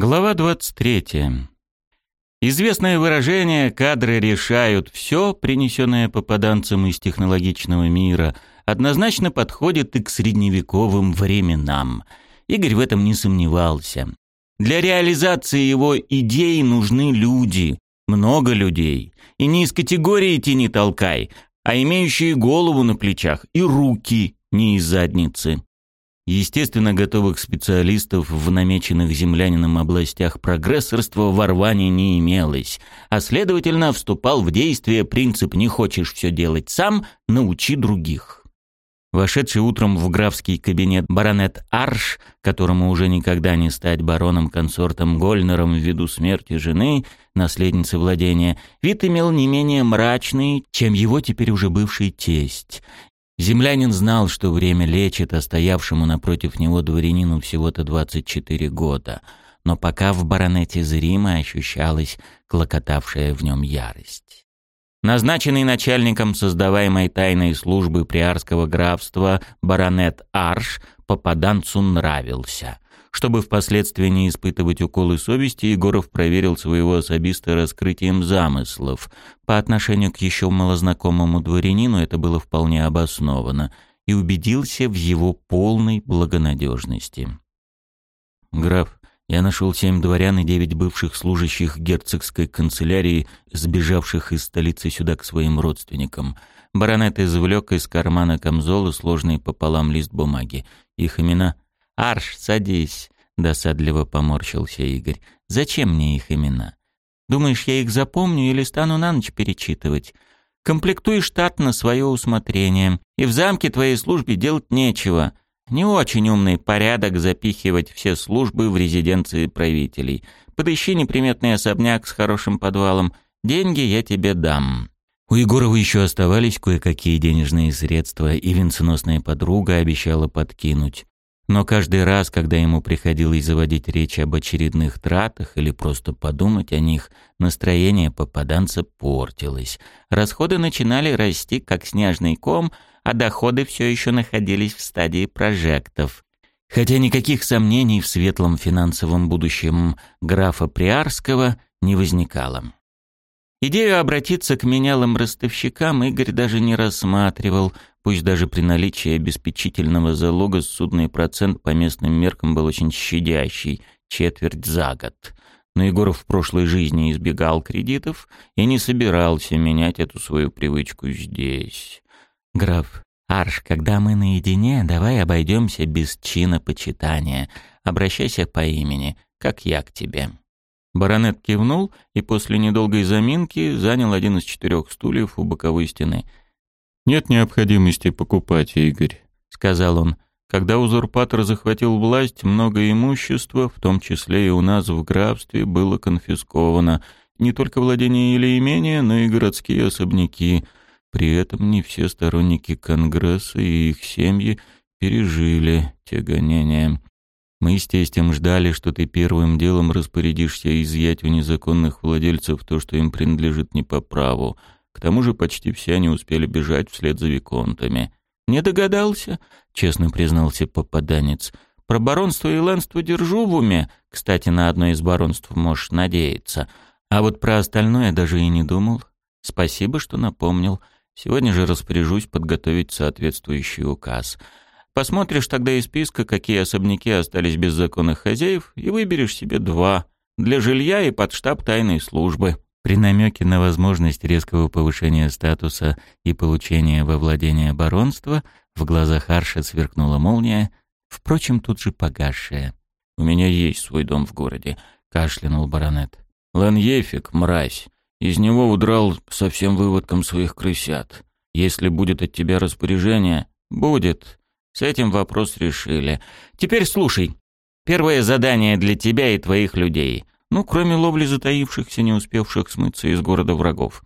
Глава 23. Известное выражение «кадры решают все», принесенное попаданцам из технологичного мира, однозначно подходит и к средневековым временам. Игорь в этом не сомневался. Для реализации его идей нужны люди, много людей. И не из категории «тяни толкай», а имеющие голову на плечах и руки не из задницы. Естественно, готовых специалистов в намеченных землянином областях прогрессорства в Орване не имелось, а следовательно вступал в действие принцип «не хочешь все делать сам, научи других». Вошедший утром в графский кабинет баронет Арш, которому уже никогда не стать бароном-консортом Гольнером ввиду смерти жены, наследницы владения, вид имел не менее мрачный, чем его теперь уже бывший тесть, Землянин знал, что время лечит, а стоявшему напротив него дворянину всего-то 24 года, но пока в баронете зримо ощущалась клокотавшая в нем ярость. Назначенный начальником создаваемой тайной службы приарского графства баронет Арш попаданцу нравился. Чтобы впоследствии не испытывать уколы совести, Егоров проверил своего особиста раскрытием замыслов. По отношению к еще малознакомому дворянину это было вполне обосновано и убедился в его полной благонадежности. «Граф, я нашел семь дворян и девять бывших служащих герцогской канцелярии, сбежавших из столицы сюда к своим родственникам. Баронет извлек из кармана камзола сложный пополам лист бумаги. Их имена — «Арш, садись», — досадливо поморщился Игорь. «Зачем мне их имена? Думаешь, я их запомню или стану на ночь перечитывать? Комплектуй штат на свое усмотрение, и в замке твоей службе делать нечего. Не очень умный порядок запихивать все службы в резиденции правителей. Подыщи неприметный особняк с хорошим подвалом. Деньги я тебе дам». У Егорова еще оставались кое-какие денежные средства, и венценосная подруга обещала подкинуть. Но каждый раз, когда ему приходилось заводить речь об очередных тратах или просто подумать о них, настроение попаданца портилось. Расходы начинали расти, как снежный ком, а доходы все еще находились в стадии прожектов. Хотя никаких сомнений в светлом финансовом будущем графа Приарского не возникало. Идею обратиться к менялым ростовщикам Игорь даже не рассматривал, пусть даже при наличии обеспечительного залога судный процент по местным меркам был очень щадящий, четверть за год. Но Егоров в прошлой жизни избегал кредитов и не собирался менять эту свою привычку здесь. «Граф, Арш, когда мы наедине, давай обойдемся без чина почитания. Обращайся по имени, как я к тебе». Баронет кивнул и после недолгой заминки занял один из четырех стульев у боковой стены. «Нет необходимости покупать, Игорь», — сказал он. «Когда узурпатор захватил власть, много имущества, в том числе и у нас в графстве, было конфисковано. Не только владения или имения, но и городские особняки. При этом не все сторонники Конгресса и их семьи пережили те гонения. Мы с тестем ждали, что ты первым делом распорядишься изъять у незаконных владельцев то, что им принадлежит не по праву. К тому же почти все они успели бежать вслед за виконтами. «Не догадался?» — честно признался попаданец. «Про баронство и ланство держу в уме. Кстати, на одно из баронств можешь надеяться. А вот про остальное даже и не думал. Спасибо, что напомнил. Сегодня же распоряжусь подготовить соответствующий указ». Посмотришь тогда из списка, какие особняки остались без законных хозяев, и выберешь себе два для жилья и под штаб тайной службы. При намеке на возможность резкого повышения статуса и получения во владение баронства в глазах Арша сверкнула молния, впрочем, тут же погасшая. «У меня есть свой дом в городе», — кашлянул баронет. «Ланьефик, мразь, из него удрал со всем выводком своих крысят. Если будет от тебя распоряжение...» «Будет», с этим вопрос решили. Теперь слушай. Первое задание для тебя и твоих людей. Ну, кроме ловли затаившихся, не успевших смыться из города врагов.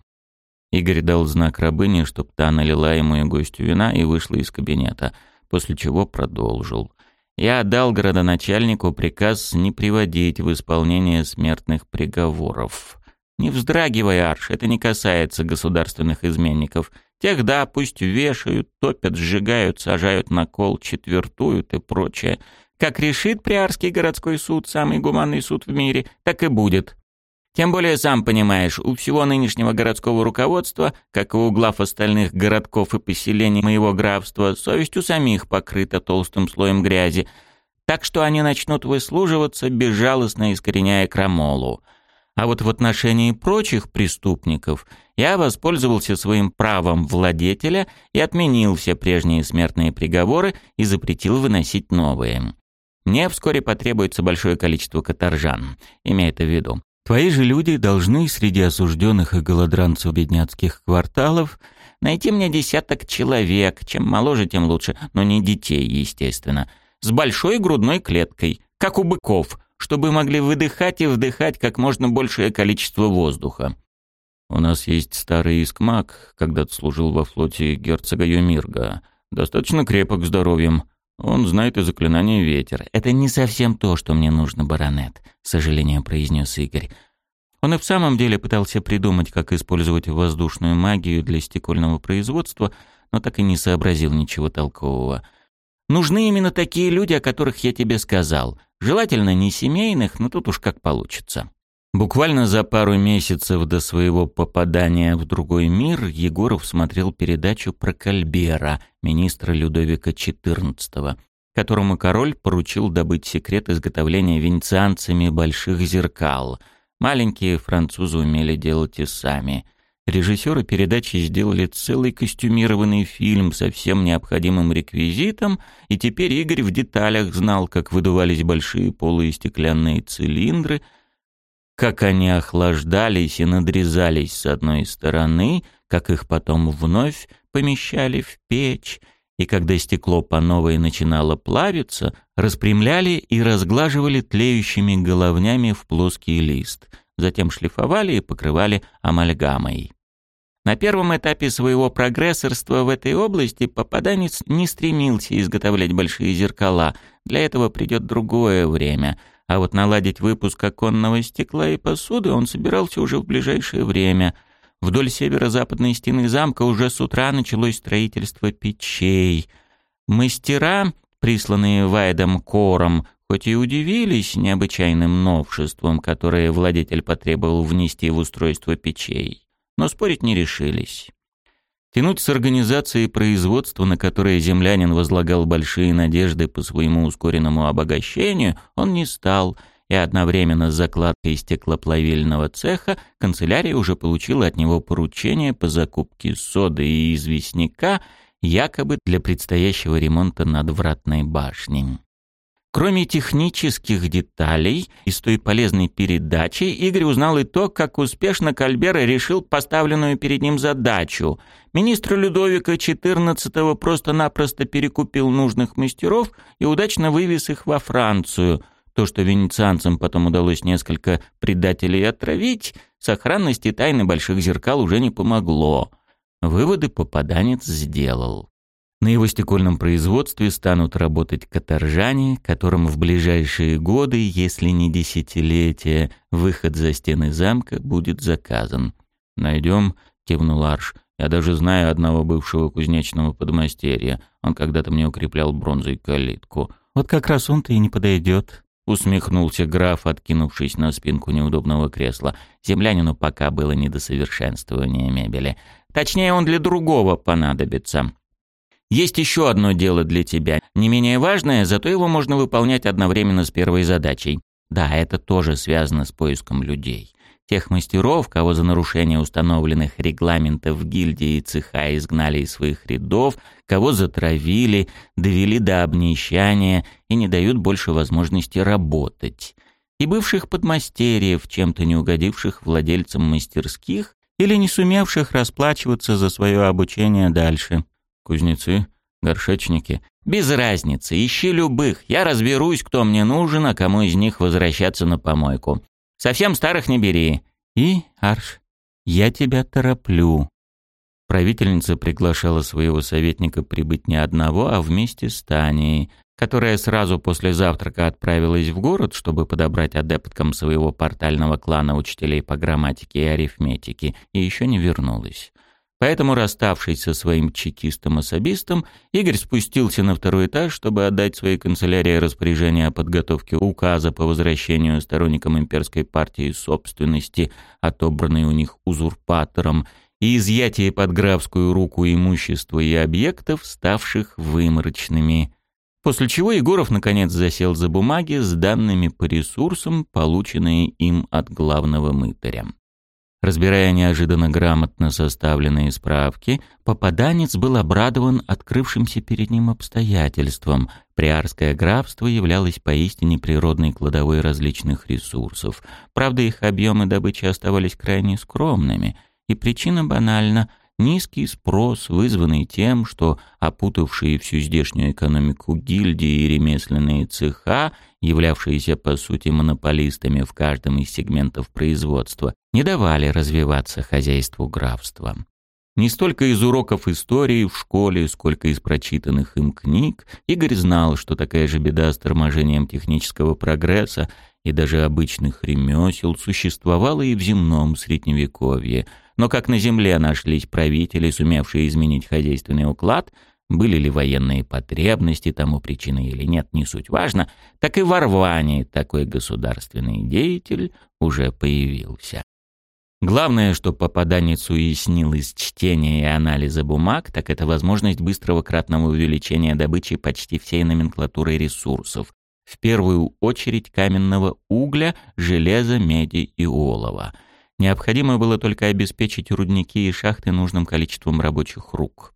Игорь дал знак рабыне, чтоб та налила ему и гостю вина и вышла из кабинета, после чего продолжил. Я отдал городоначальнику приказ не приводить в исполнение смертных приговоров. Не вздрагивай, Арш, это не касается государственных изменников. Тех, да, пусть вешают, топят, сжигают, сажают на кол, четвертуют и прочее. Как решит Приарский городской суд, самый гуманный суд в мире, так и будет. Тем более, сам понимаешь, у всего нынешнего городского руководства, как и у глав остальных городков и поселений моего графства, совесть у самих покрыта толстым слоем грязи, так что они начнут выслуживаться, безжалостно искореняя крамолу. А вот в отношении прочих преступников я воспользовался своим правом владетеля и отменил все прежние смертные приговоры и запретил выносить новые. Мне вскоре потребуется большое количество каторжан, имея это в виду. Твои же люди должны среди осужденных и голодранцев бедняцких кварталов найти мне десяток человек, чем моложе, тем лучше, но не детей, естественно, с большой грудной клеткой, как у быков, чтобы могли выдыхать и вдыхать как можно большее количество воздуха. У нас есть старый искмак, когда-то служил во флоте герцога Юмирга. Достаточно крепок здоровьем. Он знает и заклинание ветер. Это не совсем то, что мне нужно, баронет, с сожалением произнес Игорь. Он и в самом деле пытался придумать, как использовать воздушную магию для стекольного производства, но так и не сообразил ничего толкового. Нужны именно такие люди, о которых я тебе сказал. Желательно не семейных, но тут уж как получится. Буквально за пару месяцев до своего попадания в другой мир Егоров смотрел передачу про Кальбера, министра Людовика XIV, которому король поручил добыть секрет изготовления венецианцами больших зеркал. Маленькие французы умели делать и сами. Режиссеры передачи сделали целый костюмированный фильм со всем необходимым реквизитом, и теперь Игорь в деталях знал, как выдувались большие полые стеклянные цилиндры — как они охлаждались и надрезались с одной стороны, как их потом вновь помещали в печь, и когда стекло по новой начинало плавиться, распрямляли и разглаживали тлеющими головнями в плоский лист, затем шлифовали и покрывали амальгамой. На первом этапе своего прогрессорства в этой области попаданец не стремился изготовлять большие зеркала, для этого придет другое время — а вот наладить выпуск оконного стекла и посуды он собирался уже в ближайшее время. Вдоль северо-западной стены замка уже с утра началось строительство печей. Мастера, присланные Вайдом Кором, хоть и удивились необычайным новшеством, которое владетель потребовал внести в устройство печей, но спорить не решились. Тянуть с организацией производства, на которое землянин возлагал большие надежды по своему ускоренному обогащению, он не стал, и одновременно с закладкой стеклоплавильного цеха канцелярия уже получила от него поручение по закупке соды и известняка, якобы для предстоящего ремонта надвратной башни. Кроме технических деталей из той полезной передачи, Игорь узнал и то, как успешно Кальбера решил поставленную перед ним задачу. Министр Людовика XIV просто-напросто перекупил нужных мастеров и удачно вывез их во Францию. То, что венецианцам потом удалось несколько предателей отравить, сохранности тайны больших зеркал уже не помогло. Выводы попаданец сделал. На его стекольном производстве станут работать каторжане, которым в ближайшие годы, если не десятилетия, выход за стены замка будет заказан. «Найдем», — кивнул Арш. «Я даже знаю одного бывшего кузнечного подмастерья. Он когда-то мне укреплял бронзой калитку». «Вот как раз он-то и не подойдет», — усмехнулся граф, откинувшись на спинку неудобного кресла. Землянину пока было не до совершенствования мебели. Точнее, он для другого понадобится. Есть еще одно дело для тебя, не менее важное, зато его можно выполнять одновременно с первой задачей. Да, это тоже связано с поиском людей. Тех мастеров, кого за нарушение установленных регламентов гильдии и цеха изгнали из своих рядов, кого затравили, довели до обнищания и не дают больше возможности работать. И бывших подмастерьев, чем-то не угодивших владельцам мастерских или не сумевших расплачиваться за свое обучение дальше. Кузнецы, горшечники. Без разницы, ищи любых. Я разберусь, кто мне нужен, а кому из них возвращаться на помойку. Совсем старых не бери. И, Арш, я тебя тороплю. Правительница приглашала своего советника прибыть не одного, а вместе с Таней, которая сразу после завтрака отправилась в город, чтобы подобрать адепткам своего портального клана учителей по грамматике и арифметике, и еще не вернулась. Поэтому, расставшись со своим чекистом-особистом, Игорь спустился на второй этаж, чтобы отдать своей канцелярии распоряжение о подготовке указа по возвращению сторонникам имперской партии собственности, отобранной у них узурпатором, и изъятие под графскую руку имущества и объектов, ставших выморочными. После чего Егоров наконец засел за бумаги с данными по ресурсам, полученные им от главного мытаря. Разбирая неожиданно грамотно составленные справки, попаданец был обрадован открывшимся перед ним обстоятельством. Приарское графство являлось поистине природной кладовой различных ресурсов. Правда, их объемы добычи оставались крайне скромными, и причина банальна — Низкий спрос, вызванный тем, что опутавшие всю здешнюю экономику гильдии и ремесленные цеха, являвшиеся по сути монополистами в каждом из сегментов производства, не давали развиваться хозяйству графства. Не столько из уроков истории в школе, сколько из прочитанных им книг, Игорь знал, что такая же беда с торможением технического прогресса и даже обычных ремесел существовала и в земном средневековье – но как на земле нашлись правители, сумевшие изменить хозяйственный уклад, были ли военные потребности тому причиной или нет, не суть важно, так и в Орвании такой государственный деятель уже появился. Главное, что попаданец уяснил из чтения и анализа бумаг, так это возможность быстрого кратного увеличения добычи почти всей номенклатуры ресурсов, в первую очередь каменного угля, железа, меди и олова – Необходимо было только обеспечить рудники и шахты нужным количеством рабочих рук.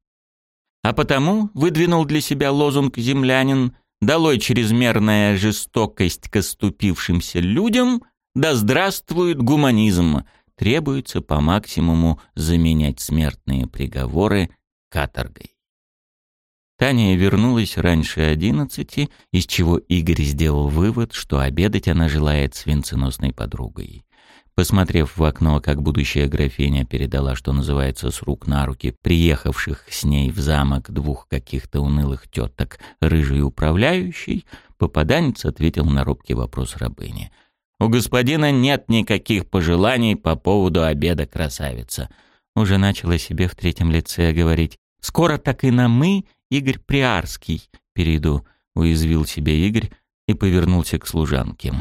А потому выдвинул для себя лозунг землянин «Долой чрезмерная жестокость к оступившимся людям, да здравствует гуманизм!» Требуется по максимуму заменять смертные приговоры каторгой. Таня вернулась раньше одиннадцати, из чего Игорь сделал вывод, что обедать она желает с венценосной подругой. Посмотрев в окно, как будущая графиня передала, что называется, с рук на руки, приехавших с ней в замок двух каких-то унылых теток, рыжий управляющий, попаданец ответил на робкий вопрос рабыни. «У господина нет никаких пожеланий по поводу обеда красавица». Уже начала себе в третьем лице говорить. «Скоро так и на «мы» Игорь Приарский перейду», — уязвил себе Игорь и повернулся к служанке.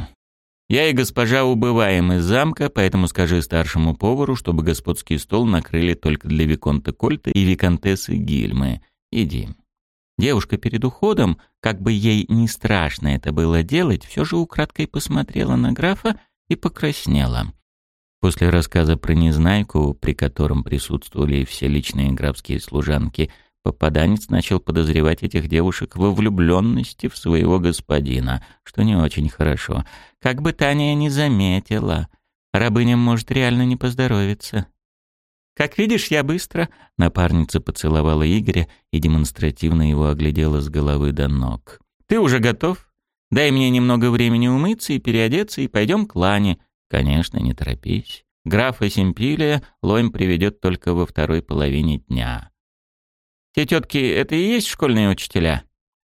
Я и госпожа убываем из замка, поэтому скажи старшему повару, чтобы господский стол накрыли только для Виконта Кольта и Виконтессы Гильмы. Иди». Девушка перед уходом, как бы ей не страшно это было делать, все же украдкой посмотрела на графа и покраснела. После рассказа про Незнайку, при котором присутствовали все личные графские служанки, Попаданец начал подозревать этих девушек во влюбленности в своего господина, что не очень хорошо. Как бы Таня не заметила, рабыням может реально не поздоровиться. «Как видишь, я быстро...» — напарница поцеловала Игоря и демонстративно его оглядела с головы до ног. «Ты уже готов? Дай мне немного времени умыться и переодеться, и пойдем к Лане». «Конечно, не торопись. Графа Симпилия Лойм приведет только во второй половине дня». Те тетки — это и есть школьные учителя?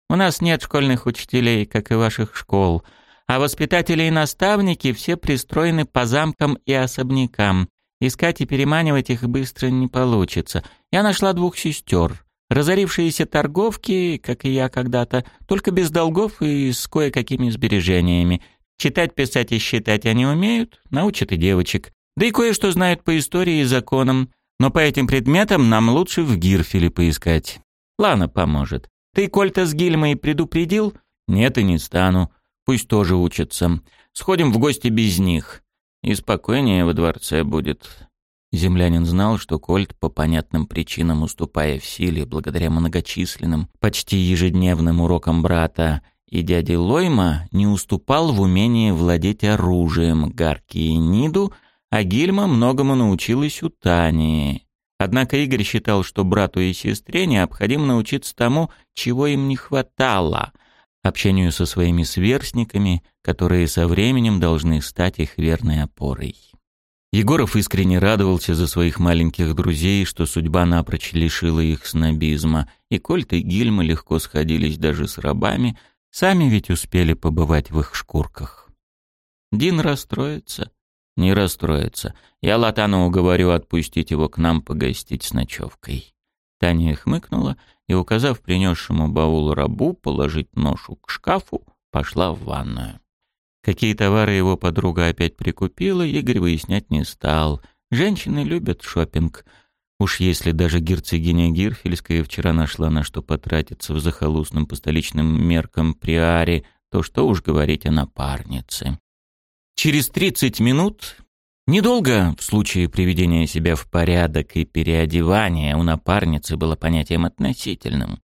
У нас нет школьных учителей, как и ваших школ. А воспитатели и наставники все пристроены по замкам и особнякам. Искать и переманивать их быстро не получится. Я нашла двух сестер. Разорившиеся торговки, как и я когда-то, только без долгов и с кое-какими сбережениями. Читать, писать и считать они умеют, научат и девочек. Да и кое-что знают по истории и законам. Но по этим предметам нам лучше в Гирфеле поискать. Лана поможет. Ты Кольта с Гильмой предупредил? Нет и не стану. Пусть тоже учатся. Сходим в гости без них. И спокойнее во дворце будет. Землянин знал, что Кольт, по понятным причинам уступая в силе, благодаря многочисленным, почти ежедневным урокам брата и дяди Лойма, не уступал в умении владеть оружием Гарки и Ниду — а Гильма многому научилась у Тани. Однако Игорь считал, что брату и сестре необходимо научиться тому, чего им не хватало — общению со своими сверстниками, которые со временем должны стать их верной опорой. Егоров искренне радовался за своих маленьких друзей, что судьба напрочь лишила их снобизма, и Кольт и Гильма легко сходились даже с рабами, сами ведь успели побывать в их шкурках. Дин расстроится, Не расстроится. Я Латану уговорю отпустить его к нам погостить с ночевкой». Таня хмыкнула и, указав принесшему баул рабу положить ношу к шкафу, пошла в ванную. Какие товары его подруга опять прикупила, Игорь выяснять не стал. Женщины любят шопинг. Уж если даже герцогиня Гирфельская вчера нашла на что потратиться в захолустном по столичным меркам приаре, то что уж говорить о напарнице. Через 30 минут, недолго в случае приведения себя в порядок и переодевания у напарницы было понятием относительным.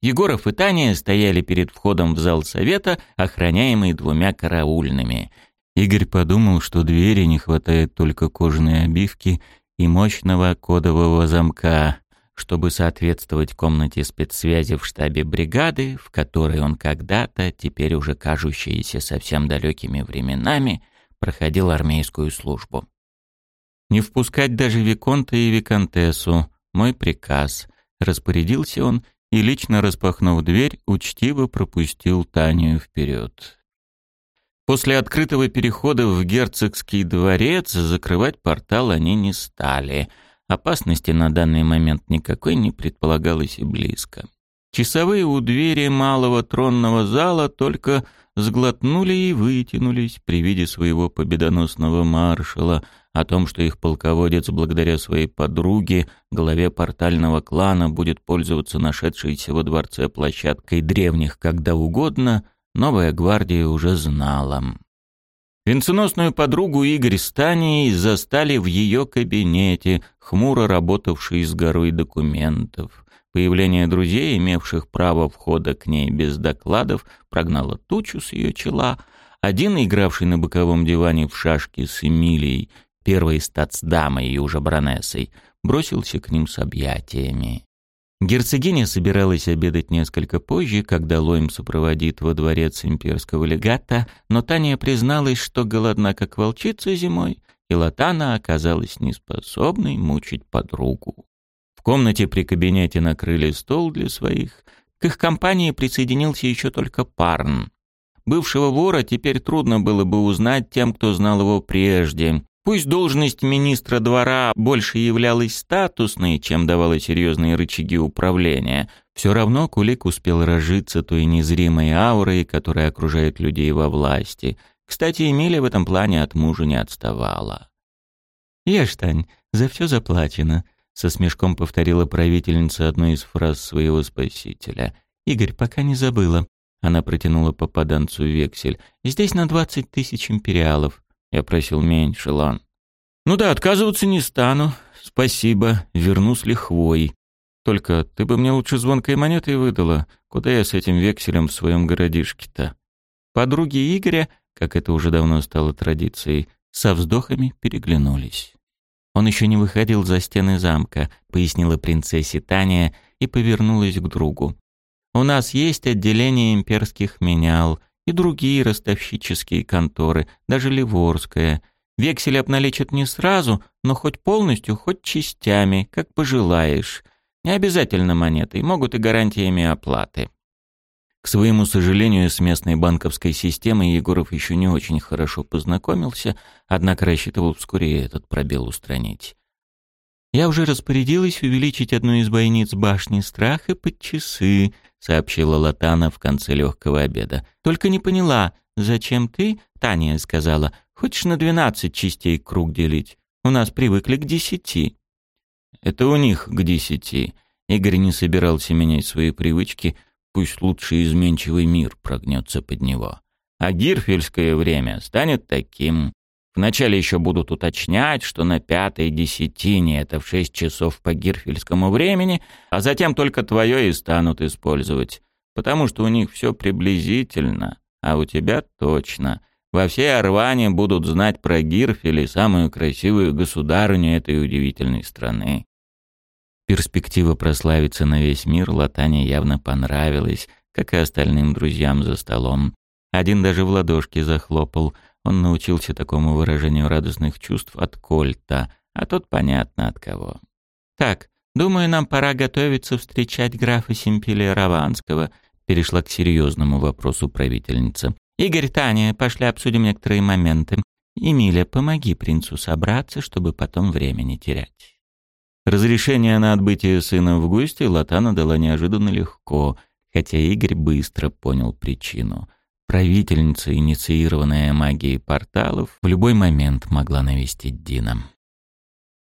Егоров и Таня стояли перед входом в зал совета, охраняемый двумя караульными. Игорь подумал, что двери не хватает только кожаной обивки и мощного кодового замка, чтобы соответствовать комнате спецсвязи в штабе бригады, в которой он когда-то, теперь уже кажущиеся совсем далекими временами, проходил армейскую службу. Не впускать даже Виконта и Виконтессу — мой приказ. Распорядился он и, лично распахнув дверь, учтиво пропустил Таню вперед. После открытого перехода в герцогский дворец закрывать портал они не стали. Опасности на данный момент никакой не предполагалось и близко. Часовые у двери малого тронного зала только сглотнули и вытянулись при виде своего победоносного маршала, о том, что их полководец благодаря своей подруге, главе портального клана, будет пользоваться нашедшейся во дворце площадкой древних когда угодно, новая гвардия уже знала. Венценосную подругу Игорь с Таней застали в ее кабинете, хмуро работавшей с горой документов. Появление друзей, имевших право входа к ней без докладов, прогнало тучу с ее чела. Один, игравший на боковом диване в шашки с Эмилией, первой статсдамой и уже баронессой, бросился к ним с объятиями. Герцогиня собиралась обедать несколько позже, когда Лоем сопроводит во дворец имперского легата, но Таня призналась, что голодна как волчица зимой, и Латана оказалась неспособной мучить подругу. В комнате при кабинете накрыли стол для своих. К их компании присоединился еще только Парн. Бывшего вора теперь трудно было бы узнать тем, кто знал его прежде. Пусть должность министра двора больше являлась статусной, чем давала серьезные рычаги управления, все равно Кулик успел разжиться той незримой аурой, которая окружает людей во власти. Кстати, Эмилия в этом плане от мужа не отставала. «Ешь, Тань, за все заплачено», — со смешком повторила правительница одной из фраз своего спасителя. «Игорь, пока не забыла». Она протянула попаданцу вексель. «Здесь на двадцать тысяч империалов. Я просил меньше, Лан. Ну да, отказываться не стану. Спасибо, верну с лихвой. Только ты бы мне лучше звонкой монетой выдала. Куда я с этим векселем в своем городишке-то? Подруги Игоря, как это уже давно стало традицией, со вздохами переглянулись. Он еще не выходил за стены замка, пояснила принцессе Таня и повернулась к другу. У нас есть отделение имперских менял — и другие ростовщические конторы, даже Ливорская. Вексель обналичат не сразу, но хоть полностью, хоть частями, как пожелаешь. Не обязательно монетой, могут и гарантиями оплаты. К своему сожалению, с местной банковской системой Егоров еще не очень хорошо познакомился, однако рассчитывал вскоре этот пробел устранить. «Я уже распорядилась увеличить одну из бойниц башни страха под часы», сообщила Латана в конце легкого обеда. «Только не поняла, зачем ты, Таня сказала, хочешь на двенадцать частей круг делить? У нас привыкли к десяти». «Это у них к десяти». Игорь не собирался менять свои привычки, пусть лучше изменчивый мир прогнется под него. А гирфельское время станет таким. Вначале еще будут уточнять, что на пятой десятине это в шесть часов по гирфельскому времени, а затем только твое и станут использовать. Потому что у них все приблизительно, а у тебя точно. Во всей Орване будут знать про Гирфель самую красивую государыню этой удивительной страны. Перспектива прославиться на весь мир Латане явно понравилась, как и остальным друзьям за столом. Один даже в ладошки захлопал — он научился такому выражению радостных чувств от Кольта, а тот понятно от кого. «Так, думаю, нам пора готовиться встречать графа Симпеля Раванского», перешла к серьезному вопросу правительница. «Игорь, Таня, пошли обсудим некоторые моменты. Эмиля, помоги принцу собраться, чтобы потом время не терять». Разрешение на отбытие сына в гости Латана дала неожиданно легко, хотя Игорь быстро понял причину — правительница, инициированная магией порталов, в любой момент могла навестить Дина.